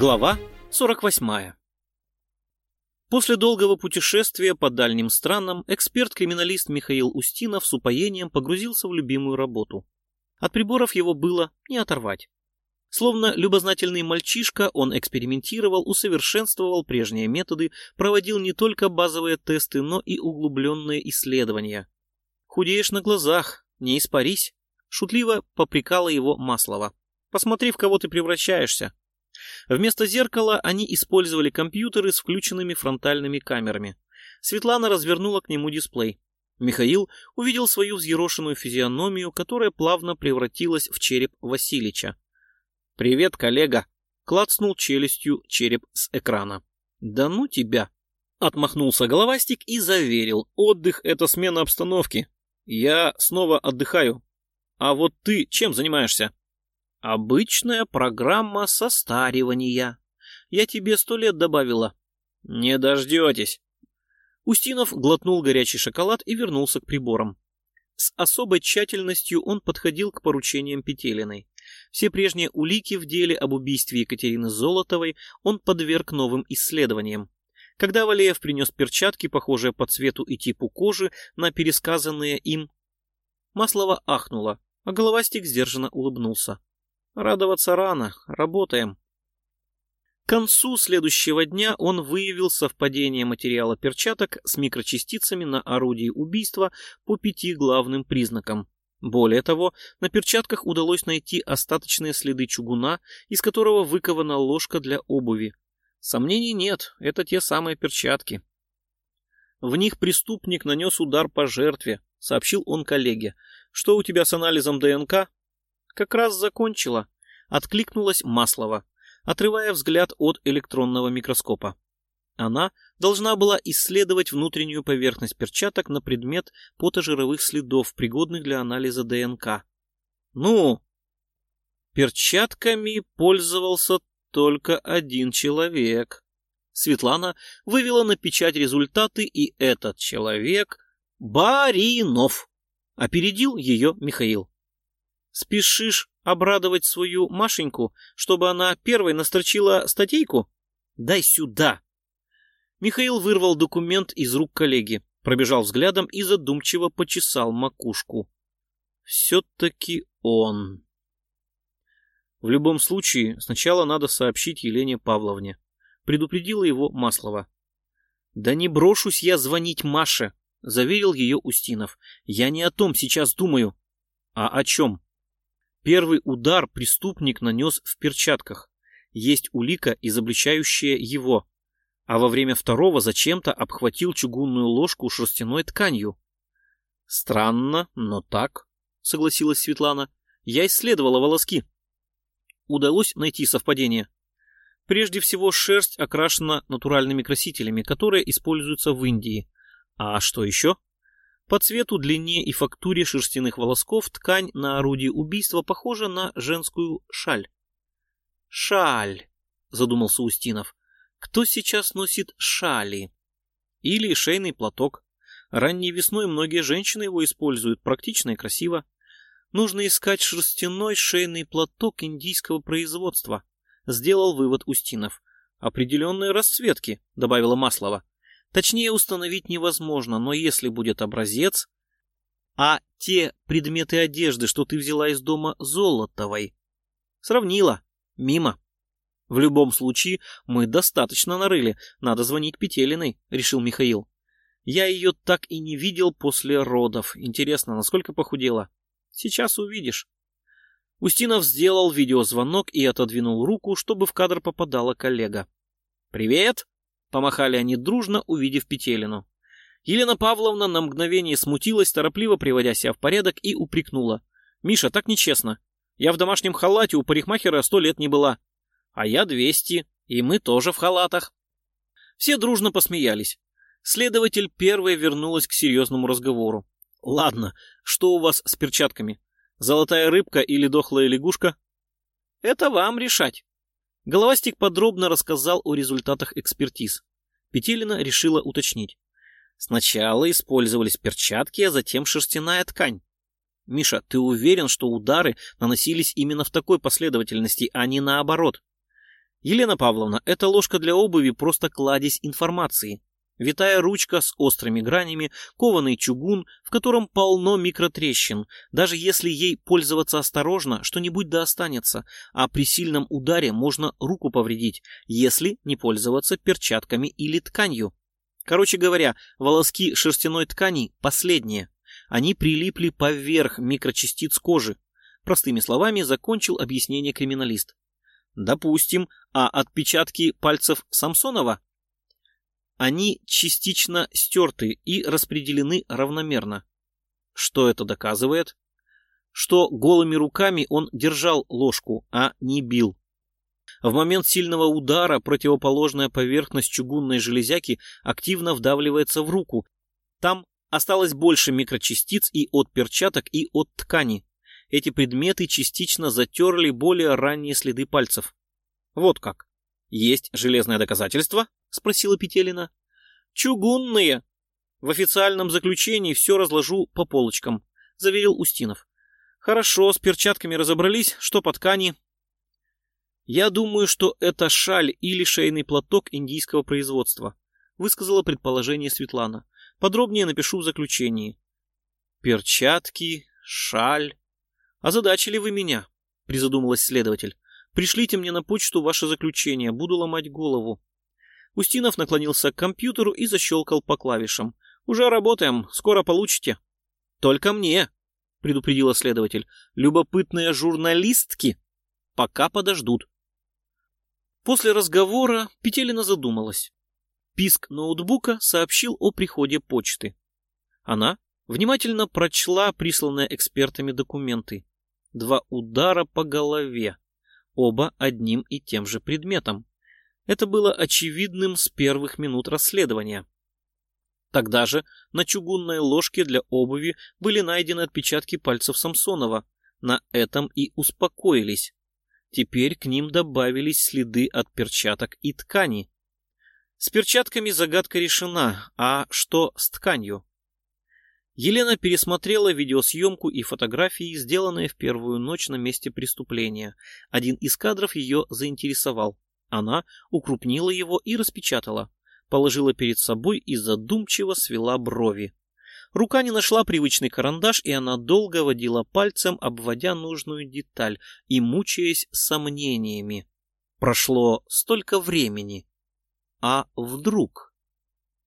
Глава 48. После долгого путешествия по дальним странам эксперт-криминалист Михаил Устинов с упоением погрузился в любимую работу. От приборов его было не оторвать. Словно любознательный мальчишка, он экспериментировал, усовершенствовал прежние методы, проводил не только базовые тесты, но и углубленные исследования. «Худеешь на глазах, не испарись», — шутливо попрекала его Маслова. «Посмотри, в кого ты превращаешься». Вместо зеркала они использовали компьютеры с включенными фронтальными камерами. Светлана развернула к нему дисплей. Михаил увидел свою взъерошенную физиономию, которая плавно превратилась в череп Василича. «Привет, коллега!» — клацнул челюстью череп с экрана. «Да ну тебя!» — отмахнулся головастик и заверил. «Отдых — это смена обстановки. Я снова отдыхаю. А вот ты чем занимаешься?» Обычная программа состаривания. Я тебе сто лет добавила. Не дождетесь. Устинов глотнул горячий шоколад и вернулся к приборам. С особой тщательностью он подходил к поручениям Петелиной. Все прежние улики в деле об убийстве Екатерины Золотовой он подверг новым исследованиям. Когда Валеев принес перчатки, похожие по цвету и типу кожи, на пересказанные им, Маслова ахнула, а головастик сдержанно улыбнулся. Радоваться рано, работаем. К концу следующего дня он выявил совпадение материала перчаток с микрочастицами на орудии убийства по пяти главным признакам. Более того, на перчатках удалось найти остаточные следы чугуна, из которого выкована ложка для обуви. Сомнений нет, это те самые перчатки. В них преступник нанес удар по жертве, сообщил он коллеге. Что у тебя с анализом ДНК? Как раз закончила. Откликнулась Маслова, отрывая взгляд от электронного микроскопа. Она должна была исследовать внутреннюю поверхность перчаток на предмет потожировых следов, пригодных для анализа ДНК. Ну, перчатками пользовался только один человек. Светлана вывела на печать результаты, и этот человек — Баринов. Опередил ее Михаил. Спешишь обрадовать свою Машеньку, чтобы она первой настрочила статейку? Дай сюда!» Михаил вырвал документ из рук коллеги, пробежал взглядом и задумчиво почесал макушку. «Все-таки он...» В любом случае, сначала надо сообщить Елене Павловне. Предупредила его Маслова. «Да не брошусь я звонить Маше», — заверил ее Устинов. «Я не о том сейчас думаю». «А о чем?» Первый удар преступник нанес в перчатках. Есть улика, изобличающая его. А во время второго зачем-то обхватил чугунную ложку шерстяной тканью. Странно, но так, согласилась Светлана. Я исследовала волоски. Удалось найти совпадение. Прежде всего, шерсть окрашена натуральными красителями, которые используются в Индии. А что еще? По цвету, длине и фактуре шерстяных волосков ткань на орудии убийства похожа на женскую шаль. «Шаль», — задумался Устинов. «Кто сейчас носит шали?» «Или шейный платок. Ранней весной многие женщины его используют, практично и красиво. Нужно искать шерстяной шейный платок индийского производства», — сделал вывод Устинов. «Определенные расцветки», — добавила Маслова. Точнее установить невозможно, но если будет образец... А те предметы одежды, что ты взяла из дома Золотовой? Сравнила. Мимо. В любом случае, мы достаточно нарыли. Надо звонить Петелиной, решил Михаил. Я ее так и не видел после родов. Интересно, насколько похудела? Сейчас увидишь. Устинов сделал видеозвонок и отодвинул руку, чтобы в кадр попадала коллега. «Привет!» Помахали они дружно, увидев Петелину. Елена Павловна на мгновение смутилась, торопливо приводя себя в порядок, и упрекнула. «Миша, так нечестно. Я в домашнем халате у парикмахера сто лет не была. А я двести, и мы тоже в халатах». Все дружно посмеялись. Следователь первой вернулась к серьезному разговору. «Ладно, что у вас с перчатками? Золотая рыбка или дохлая лягушка?» «Это вам решать», Головастик подробно рассказал о результатах экспертиз. Петелина решила уточнить. Сначала использовались перчатки, а затем шерстяная ткань. Миша, ты уверен, что удары наносились именно в такой последовательности, а не наоборот? Елена Павловна, эта ложка для обуви просто кладезь информации. Витая ручка с острыми гранями, кованый чугун, в котором полно микротрещин. Даже если ей пользоваться осторожно, что-нибудь да останется, а при сильном ударе можно руку повредить, если не пользоваться перчатками или тканью. Короче говоря, волоски шерстяной ткани последние. Они прилипли поверх микрочастиц кожи. Простыми словами закончил объяснение криминалист. Допустим, а отпечатки пальцев Самсонова? Они частично стерты и распределены равномерно. Что это доказывает? Что голыми руками он держал ложку, а не бил. В момент сильного удара противоположная поверхность чугунной железяки активно вдавливается в руку. Там осталось больше микрочастиц и от перчаток, и от ткани эти предметы частично затерли более ранние следы пальцев. Вот как. Есть железное доказательство? Спросила Петелина. Чугунные. В официальном заключении все разложу по полочкам, заверил Устинов. Хорошо, с перчатками разобрались, что по ткани. Я думаю, что это шаль или шейный платок индийского производства, высказала предположение Светлана. Подробнее напишу в заключении. Перчатки, шаль, «Озадачили вы меня», — призадумалась следователь. «Пришлите мне на почту ваше заключение, буду ломать голову». Устинов наклонился к компьютеру и защелкал по клавишам. «Уже работаем, скоро получите». «Только мне», — предупредила следователь. «Любопытные журналистки пока подождут». После разговора Петелина задумалась. Писк ноутбука сообщил о приходе почты. Она внимательно прочла присланные экспертами документы два удара по голове, оба одним и тем же предметом. Это было очевидным с первых минут расследования. Тогда же на чугунной ложке для обуви были найдены отпечатки пальцев Самсонова. На этом и успокоились. Теперь к ним добавились следы от перчаток и ткани. С перчатками загадка решена, а что с тканью? Елена пересмотрела видеосъемку и фотографии, сделанные в первую ночь на месте преступления. Один из кадров ее заинтересовал. Она укрупнила его и распечатала. Положила перед собой и задумчиво свела брови. Рука не нашла привычный карандаш, и она долго водила пальцем, обводя нужную деталь и мучаясь сомнениями. Прошло столько времени. А вдруг...